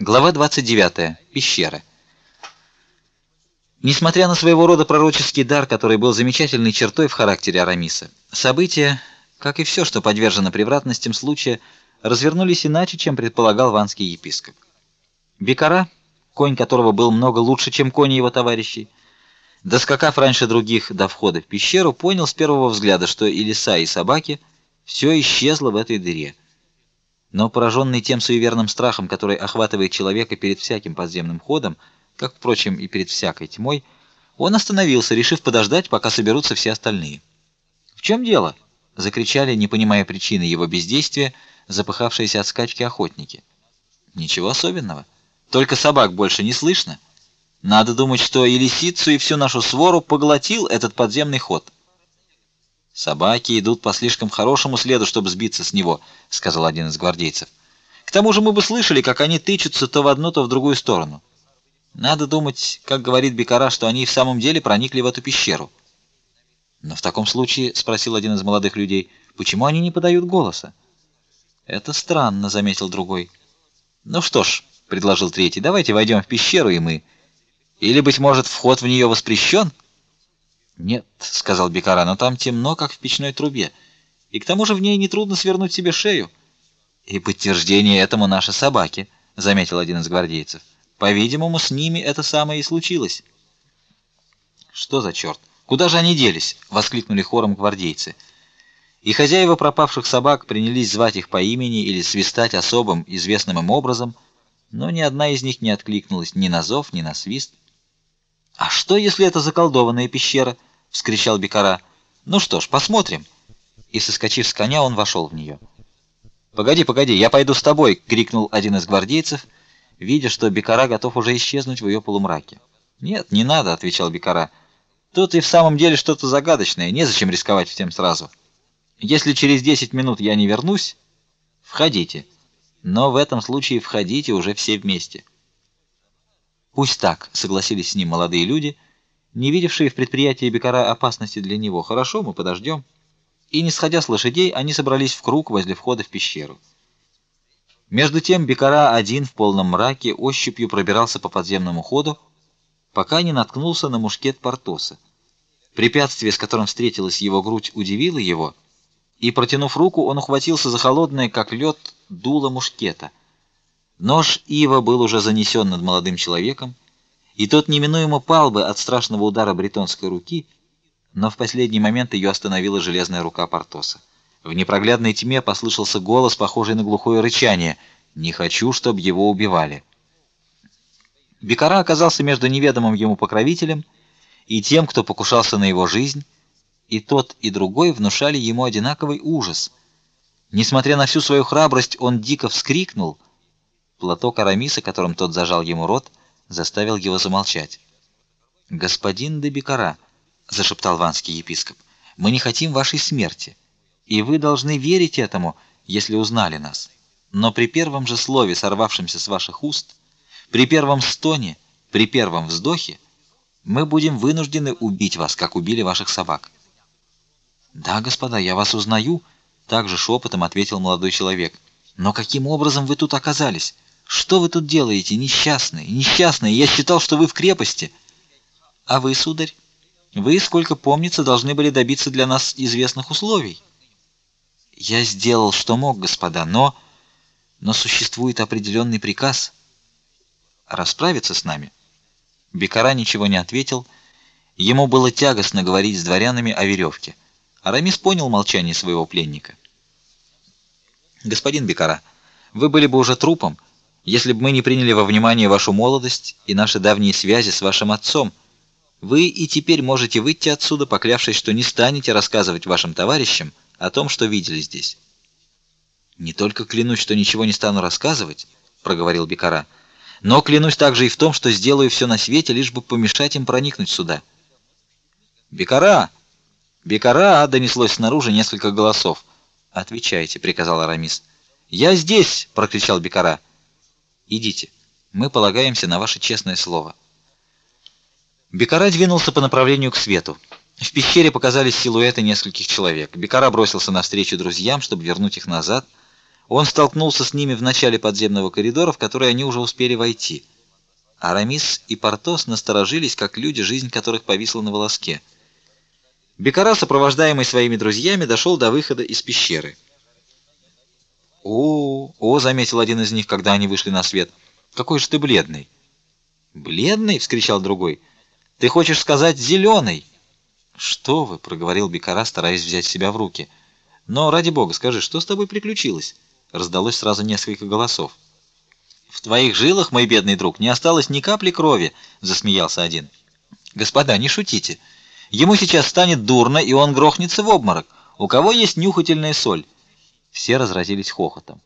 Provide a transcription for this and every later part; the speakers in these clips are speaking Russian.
Глава 29. Пещера. Несмотря на своего рода пророческий дар, который был замечательной чертой в характере Арамиса, события, как и все, что подвержено превратностям случая, развернулись иначе, чем предполагал ванский епископ. Бекара, конь которого был много лучше, чем кони его товарищей, доскакав раньше других до входа в пещеру, понял с первого взгляда, что и лиса, и собаки все исчезло в этой дыре. Но пораженный тем суеверным страхом, который охватывает человека перед всяким подземным ходом, как, впрочем, и перед всякой тьмой, он остановился, решив подождать, пока соберутся все остальные. "В чем дело?" закричали, не понимая причины его бездействия, запыхавшиеся от скачки охотники. "Ничего особенного. Только собак больше не слышно. Надо думать, что и лисицу, и всю нашу свору поглотил этот подземный ход". Собаки идут по слишком хорошему следу, чтобы сбиться с него, сказал один из гвардейцев. К тому же мы бы слышали, как они тычутся то в одну, то в другую сторону. Надо думать, как говорит Бекара, что они в самом деле проникли в эту пещеру. Но в таком случае, спросил один из молодых людей, почему они не подают голоса? Это странно, заметил другой. Ну что ж, предложил третий. Давайте войдем в пещеру и мы. Или быть может, вход в нее воспрещен?» Нет, сказал Бекара, но там темно, как в печной трубе. И к тому же в ней не трудно свернуть себе шею. И подтверждение этому наши собаки, заметил один из гвардейцев. По-видимому, с ними это самое и случилось. Что за черт? Куда же они делись? воскликнули хором гвардейцы. И хозяева пропавших собак принялись звать их по имени или свистать особым известным им образом, но ни одна из них не откликнулась ни на зов, ни на свист. А что, если это заколдованная пещера? Вскричал Бекара. Ну что ж, посмотрим. И соскочив с коня, он вошел в нее. Погоди, погоди, я пойду с тобой, крикнул один из гвардейцев, видя, что Бекара готов уже исчезнуть в ее полумраке. Нет, не надо, отвечал Бекара. Тут и в самом деле что-то загадочное, незачем рисковать всем сразу. Если через десять минут я не вернусь, входите. Но в этом случае входите уже все вместе. Пусть так, согласились с ним молодые люди не видевшие в предприятии Бекара опасности для него. Хорошо, мы подождем. И не сходя с лошадей, они собрались в круг возле входа в пещеру. Между тем Бекара один в полном мраке ощупью пробирался по подземному ходу, пока не наткнулся на мушкет Портоса. Препятствие, с которым встретилась его грудь, удивило его, и протянув руку, он ухватился за холодное, как лед, дуло мушкета. Нож ива был уже занесен над молодым человеком, и тот неминуемо пал бы от страшного удара бретонской руки, но в последний момент ее остановила железная рука Портоса. В непроглядной тьме послышался голос, похожий на глухое рычание: "Не хочу, чтобы его убивали". Бекара оказался между неведомым ему покровителем и тем, кто покушался на его жизнь, и тот и другой внушали ему одинаковый ужас. Несмотря на всю свою храбрость, он дико вскрикнул. Платок Арамиса, которым тот зажал ему рот, заставил его замолчать. "Господин де Бекара", зашептал ванский епископ. "Мы не хотим вашей смерти, и вы должны верить этому, если узнали нас. Но при первом же слове, сорвавшемся с ваших уст, при первом стоне, при первом вздохе, мы будем вынуждены убить вас, как убили ваших собак". "Да, господа, я вас узнаю", также шепотом ответил молодой человек. "Но каким образом вы тут оказались?" Что вы тут делаете, несчастные, несчастные? Я считал, что вы в крепости. А вы, сударь, вы, сколько помнится, должны были добиться для нас известных условий. Я сделал, что мог, господа, но но существует определенный приказ расправиться с нами. Бекара ничего не ответил. Ему было тягостно говорить с дворянами о веревке. Арамис понял молчание своего пленника. Господин Бекара, вы были бы уже трупом, если бы мы не приняли во внимание вашу молодость и наши давние связи с вашим отцом, вы и теперь можете выйти отсюда, поклявшись, что не станете рассказывать вашим товарищам о том, что видели здесь. Не только клянусь, что ничего не стану рассказывать, проговорил Бекара, но клянусь также и в том, что сделаю все на свете, лишь бы помешать им проникнуть сюда. Бекара! Бекара! донеслось снаружи несколько голосов. Отвечайте, приказал Арамис. Я здесь, прокричал Бекара. Идите. Мы полагаемся на ваше честное слово. Бекара двинулся по направлению к свету. В пещере показались силуэты нескольких человек. Бекара бросился навстречу друзьям, чтобы вернуть их назад. Он столкнулся с ними в начале подземного коридора, в который они уже успели войти. Арамис и Портос насторожились, как люди, жизнь которых повисла на волоске. Бекара, сопровождаемый своими друзьями, дошел до выхода из пещеры. «О, о!» — заметил один из них, когда они вышли на свет. «Какой же ты бледный!» «Бледный?» — вскричал другой. «Ты хочешь сказать зеленый?» «Что вы?» — проговорил Бекара, стараясь взять себя в руки. «Но, ради бога, скажи, что с тобой приключилось?» Раздалось сразу несколько голосов. «В твоих жилах, мой бедный друг, не осталось ни капли крови», — засмеялся один. «Господа, не шутите. Ему сейчас станет дурно, и он грохнется в обморок. У кого есть нюхательная соль?» Все разразились хохотом.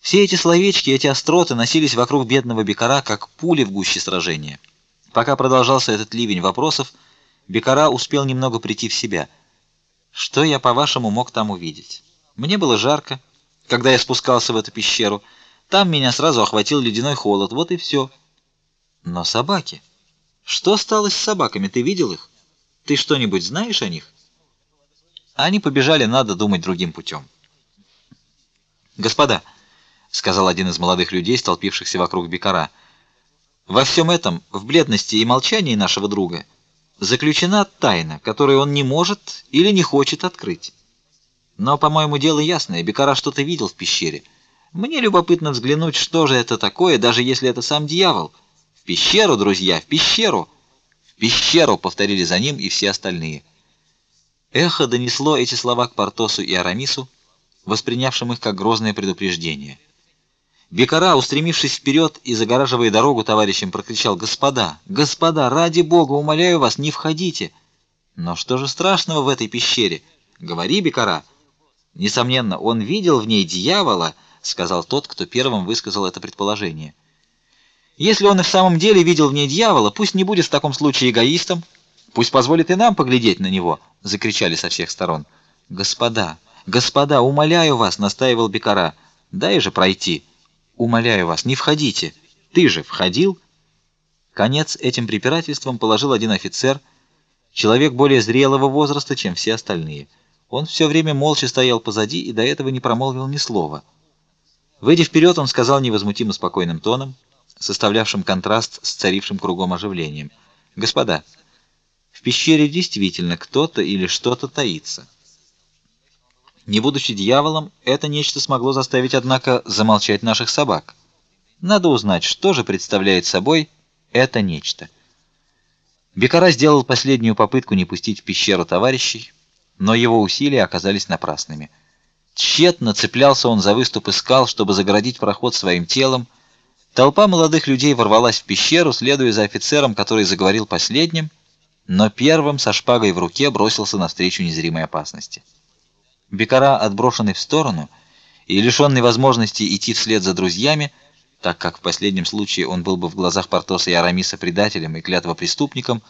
Все эти словечки, эти остроты носились вокруг бедного Бекара, как пули в гуще сражения. Пока продолжался этот ливень вопросов, Бекара успел немного прийти в себя. Что я, по-вашему, мог там увидеть? Мне было жарко, когда я спускался в эту пещеру. Там меня сразу охватил ледяной холод, вот и все. Но собаки... Что стало с собаками? Ты видел их? Ты что-нибудь знаешь о них? Они побежали, надо думать, другим путем. Господа, сказал один из молодых людей, столпившихся вокруг Бекара, во всем этом, в бледности и молчании нашего друга, заключена тайна, которую он не может или не хочет открыть. Но, по-моему, дело ясное. Бекара что-то видел в пещере. Мне любопытно взглянуть, что же это такое, даже если это сам дьявол. В пещеру, друзья, в пещеру. В пещеру, повторили за ним и все остальные. Эхо донесло эти слова к Портосу и Арамису, воспринявшим их как грозное предупреждение. Бекара, устремившись вперед и загораживая дорогу товарищам, прокричал: "Господа, господа, ради Бога, умоляю вас, не входите!" Но что же страшного в этой пещере? Говори, Бекара. Несомненно, он видел в ней дьявола, сказал тот, кто первым высказал это предположение. Если он и в самом деле видел в ней дьявола, пусть не будет в таком случае эгоистом, пусть позволит и нам поглядеть на него, закричали со всех сторон. Господа, господа, умоляю вас, настаивал Бекара. Дай же пройти. Умоляю вас, не входите. Ты же входил? Конец этим препирательствам положил один офицер, человек более зрелого возраста, чем все остальные. Он все время молча стоял позади и до этого не промолвил ни слова. Выйдя вперед, он сказал невозмутимо спокойным тоном, составлявшим контраст с царившим кругом оживлением: "Господа, в пещере действительно кто-то или что-то таится. Не будучи дьяволом, это нечто смогло заставить, однако, замолчать наших собак. Надо узнать, что же представляет собой это нечто. Бекара сделал последнюю попытку не пустить в пещеру товарищей, но его усилия оказались напрасными. Тщетно цеплялся он за выступы скал, чтобы загородить проход своим телом. Толпа молодых людей ворвалась в пещеру, следуя за офицером, который заговорил последним, но первым со шпагой в руке бросился навстречу незримой опасности. Бекара, отброшенный в сторону и лишенный возможности идти вслед за друзьями, так как в последнем случае он был бы в глазах Портоса и Арамиса предателем и клятвопреступником,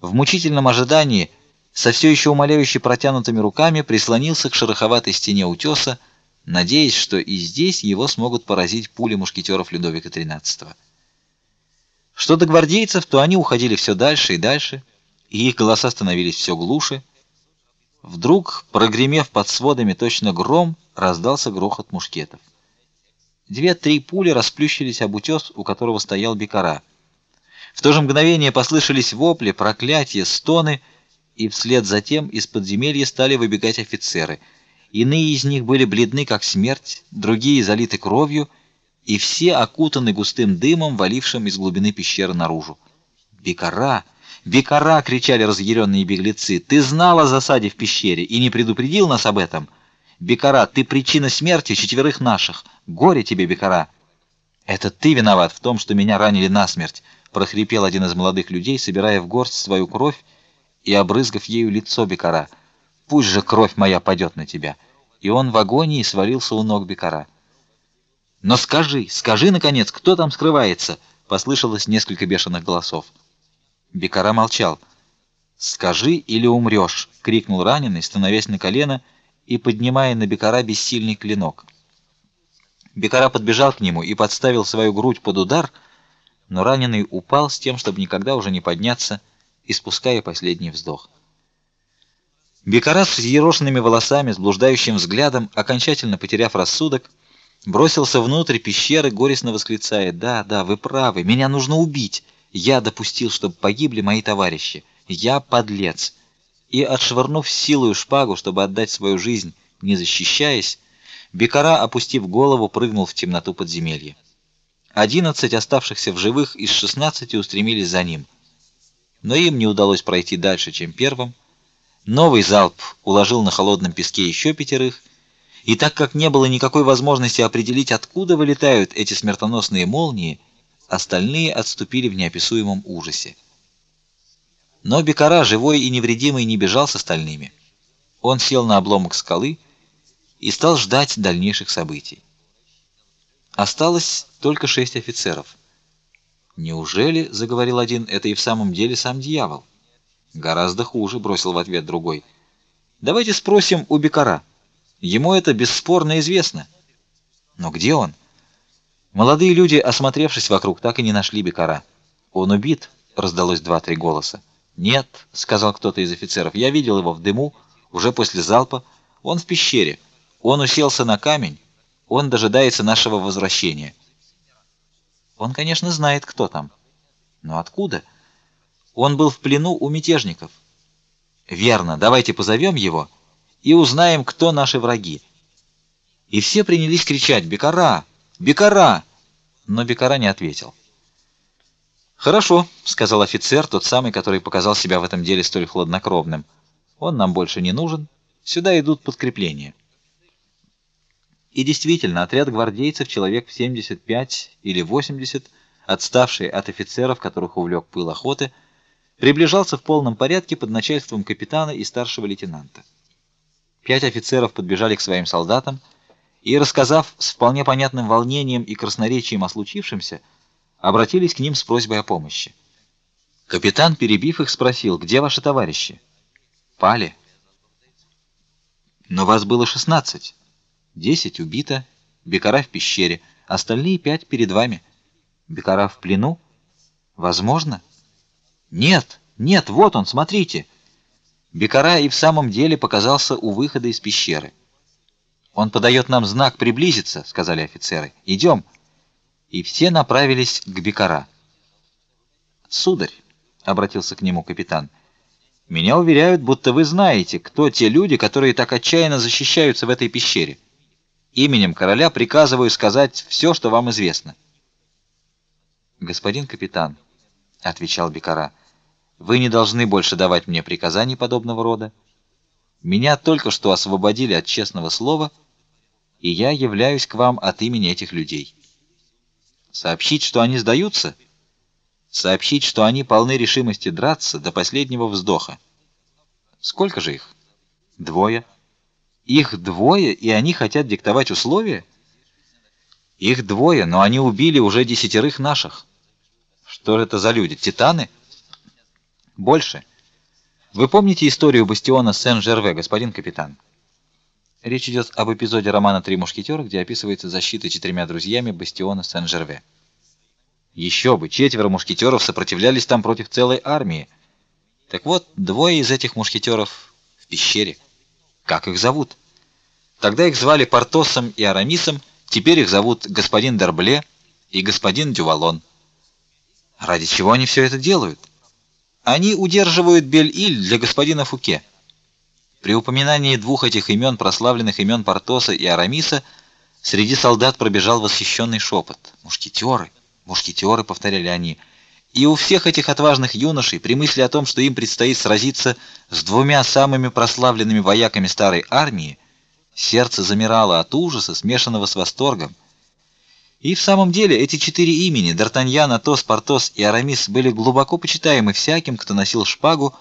в мучительном ожидании, со все еще умоляюще протянутыми руками, прислонился к шероховатой стене утеса, надеясь, что и здесь его смогут поразить пули мушкетеров Людовика XIII. Что до гвардейцев, то они уходили все дальше и дальше, и их голоса становились все глуше. Вдруг, прогремев под сводами точно гром, раздался грохот мушкетов. Две-три пули расплющились об утес, у которого стоял Бекара. В то же мгновение послышались вопли, проклятия, стоны, и вслед за тем из подземелья стали выбегать офицеры. Иные из них были бледны как смерть, другие залиты кровью, и все окутаны густым дымом, валившим из глубины пещеры наружу. Бекара «Бекара!» — кричали разъяренные беглецы. «Ты знал о засаде в пещере и не предупредил нас об этом! Бекара, ты причина смерти четверых наших! Горе тебе, Бекара!» «Это ты виноват в том, что меня ранили насмерть!» — прохрипел один из молодых людей, собирая в горсть свою кровь и обрызгав ею лицо Бекара. «Пусть же кровь моя падет на тебя!» И он в агонии свалился у ног Бекара. «Но скажи, скажи, наконец, кто там скрывается?» — послышалось несколько бешеных голосов. Бекара молчал. "Скажи или умрешь!» — крикнул раненый, становясь на колено и поднимая на Бекара бессильный клинок. Бекара подбежал к нему и подставил свою грудь под удар, но раненый упал с тем, чтобы никогда уже не подняться, испуская последний вздох. Бекара с ерошенными волосами, с блуждающим взглядом, окончательно потеряв рассудок, бросился внутрь пещеры, горестно восклицая: "Да, да, вы правы, меня нужно убить. Я допустил, чтобы погибли мои товарищи. Я подлец". И отшвырнув силою шпагу, чтобы отдать свою жизнь, не защищаясь, Бекара, опустив голову, прыгнул в темноту подземелья. Одиннадцать оставшихся в живых из шестнадцати устремились за ним. Но им не удалось пройти дальше, чем первым. Новый залп уложил на холодном песке еще пятерых, и так как не было никакой возможности определить, откуда вылетают эти смертоносные молнии, остальные отступили в неописуемом ужасе. Но Бекара, живой и невредимый, не бежал с остальными. Он сел на обломок скалы и стал ждать дальнейших событий. Осталось только шесть офицеров. Неужели, заговорил один, это и в самом деле сам дьявол? Гораздо хуже, бросил в ответ другой. Давайте спросим у Бекара. Ему это бесспорно известно. Но где он? Молодые люди, осмотревшись вокруг, так и не нашли Бекара. Он убит, раздалось два-три голоса. Нет, сказал кто-то из офицеров. Я видел его в дыму уже после залпа. Он в пещере. Он уселся на камень. Он дожидается нашего возвращения. Он, конечно, знает, кто там. Но откуда? Он был в плену у мятежников. Верно, давайте позовем его и узнаем, кто наши враги. И все принялись кричать: "Бекара! Бекара!" Но Бекара не ответил. Хорошо, сказал офицер, тот самый, который показал себя в этом деле столь хладнокровным. Он нам больше не нужен. Сюда идут подкрепления. И действительно, отряд гвардейцев, человек в 75 или 80, отставший от офицеров, которых увлек пыл охоты, приближался в полном порядке под начальством капитана и старшего лейтенанта. Пять офицеров подбежали к своим солдатам и, рассказав с вполне понятным волнением и красноречием о случившемся, обратились к ним с просьбой о помощи. Капитан, перебив их, спросил: "Где ваши товарищи?" "Пали". "Но вас было шестнадцать. Десять убито, Бекара в пещере, остальные пять перед вами. Бекара в плену? Возможно?" Нет, нет, вот он, смотрите. Бекара и в самом деле показался у выхода из пещеры. Он подает нам знак приблизиться, сказали офицеры. Идем. И все направились к Бекара. Сударь, обратился к нему капитан. Меня уверяют, будто вы знаете, кто те люди, которые так отчаянно защищаются в этой пещере. Именем короля приказываю сказать все, что вам известно. Господин капитан, отвечал Бекара. Вы не должны больше давать мне приказаний подобного рода. Меня только что освободили от честного слова, и я являюсь к вам от имени этих людей. Сообщить, что они сдаются, сообщить, что они полны решимости драться до последнего вздоха. Сколько же их? Двое. Их двое, и они хотят диктовать условия? Их двое, но они убили уже десятерых наших. Что это за люди? Титаны? Больше. Вы помните историю бастиона Сен-Жерве, господин капитан? Речь идет об эпизоде романа Три мушкетера, где описывается защита четырьмя друзьями бастиона Сен-Жерве. Еще бы, четверо мушкетеров сопротивлялись там против целой армии. Так вот, двое из этих мушкетеров в пещере. Как их зовут? Тогда их звали Портосом и Арамисом, теперь их зовут господин Д'Арбле и господин Дювалон. Ради чего они все это делают? Они удерживают Бель-Иль для господина Фуке. При упоминании двух этих имен, прославленных имен Портоса и Арамиса, среди солдат пробежал восхищенный шепот. Мушкетеры, мушкетеры, повторяли они. И у всех этих отважных юношей при мысли о том, что им предстоит сразиться с двумя самыми прославленными вояками старой армии, сердце замирало от ужаса, смешанного с восторгом. И в самом деле эти четыре имени Д'Артаньян, Атос, Портос и Арамис были глубоко почитаемы всяким, кто носил шпагу,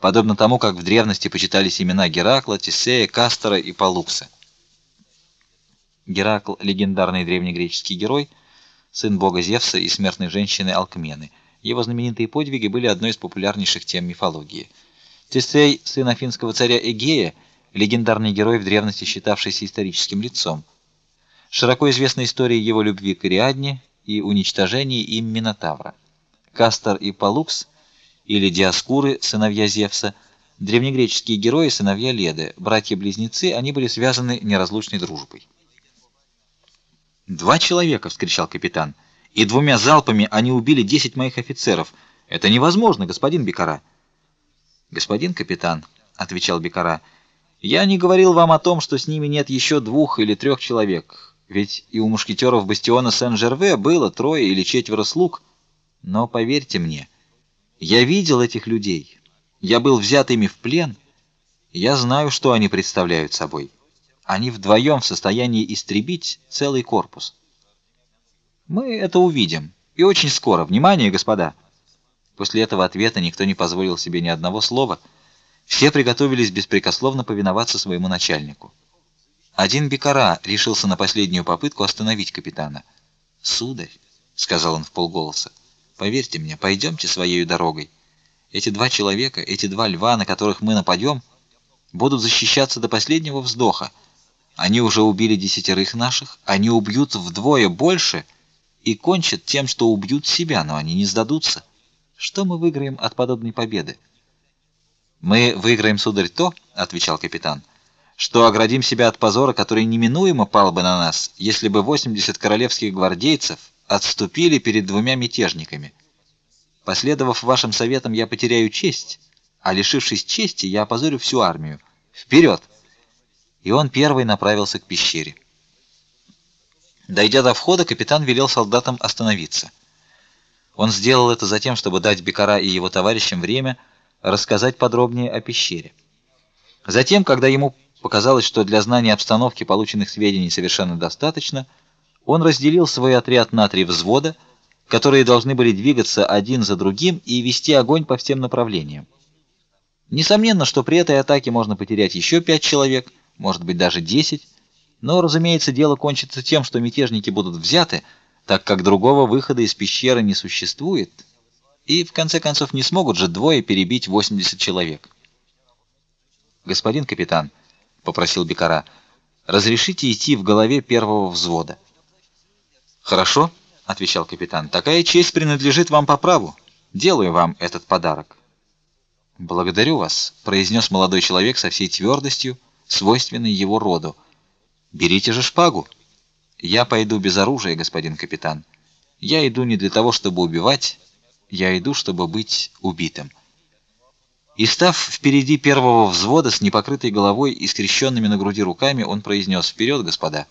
подобно тому, как в древности почитались имена Геракла, Тесея, Кастора и Палукса. Геракл легендарный древнегреческий герой, сын бога Зевса и смертной женщины Алкмены. Его знаменитые подвиги были одной из популярнейших тем мифологии. Тесей, сын афинского царя Эгея, легендарный герой в древности считавшийся историческим лицом. Широко известна история его любви к Ариадне и уничтожения им Минотавра. Кастор и Палукс или Диаскуры, сыновья Зевса, Древнегреческие герои, сыновья Леды, братья-близнецы, они были связаны неразлучной дружбой. «Два человека!» — вскричал капитан. «И двумя залпами они убили десять моих офицеров. Это невозможно, господин Бекара!» «Господин капитан», — отвечал Бекара, — «я не говорил вам о том, что с ними нет еще двух или трех человек, ведь и у мушкетеров бастиона Сен-Жерве было трое или четверо слуг. Но поверьте мне, я видел этих людей, я был взят ими в плен, я знаю, что они представляют собой». Они вдвоем в состоянии истребить целый корпус. Мы это увидим. И очень скоро. Внимание, господа! После этого ответа никто не позволил себе ни одного слова. Все приготовились беспрекословно повиноваться своему начальнику. Один Бекара решился на последнюю попытку остановить капитана. «Сударь», — сказал он вполголоса, — «поверьте мне, пойдемте своей дорогой. Эти два человека, эти два льва, на которых мы нападем, будут защищаться до последнего вздоха, они уже убили десятерых наших, они убьют вдвое больше и кончат тем, что убьют себя, но они не сдадутся. Что мы выиграем от подобной победы? Мы выиграем, сударь, то, отвечал капитан, что оградим себя от позора, который неминуемо пал бы на нас, если бы 80 королевских гвардейцев отступили перед двумя мятежниками. Последовав вашим советам, я потеряю честь, а лишившись чести, я опозорю всю армию. Вперед! и он первый направился к пещере. Дойдя до входа, капитан велел солдатам остановиться. Он сделал это затем, чтобы дать Бекара и его товарищам время рассказать подробнее о пещере. Затем, когда ему показалось, что для знания обстановки полученных сведений совершенно достаточно, он разделил свой отряд на три взвода, которые должны были двигаться один за другим и вести огонь по всем направлениям. Несомненно, что при этой атаке можно потерять еще пять человек – может быть даже 10, но, разумеется, дело кончится тем, что мятежники будут взяты, так как другого выхода из пещеры не существует, и в конце концов не смогут же двое перебить 80 человек. Господин капитан, попросил Бекара, разрешите идти в голове первого взвода. Хорошо, отвечал капитан. Такая честь принадлежит вам по праву. Делаю вам этот подарок. Благодарю вас, произнес молодой человек со всей твердостью свойственный его роду. Берите же шпагу. Я пойду без оружия, господин капитан. Я иду не для того, чтобы убивать, я иду, чтобы быть убитым. И став впереди первого взвода с непокрытой головой и скрещенными на груди руками, он произнес: "Вперед, господа!"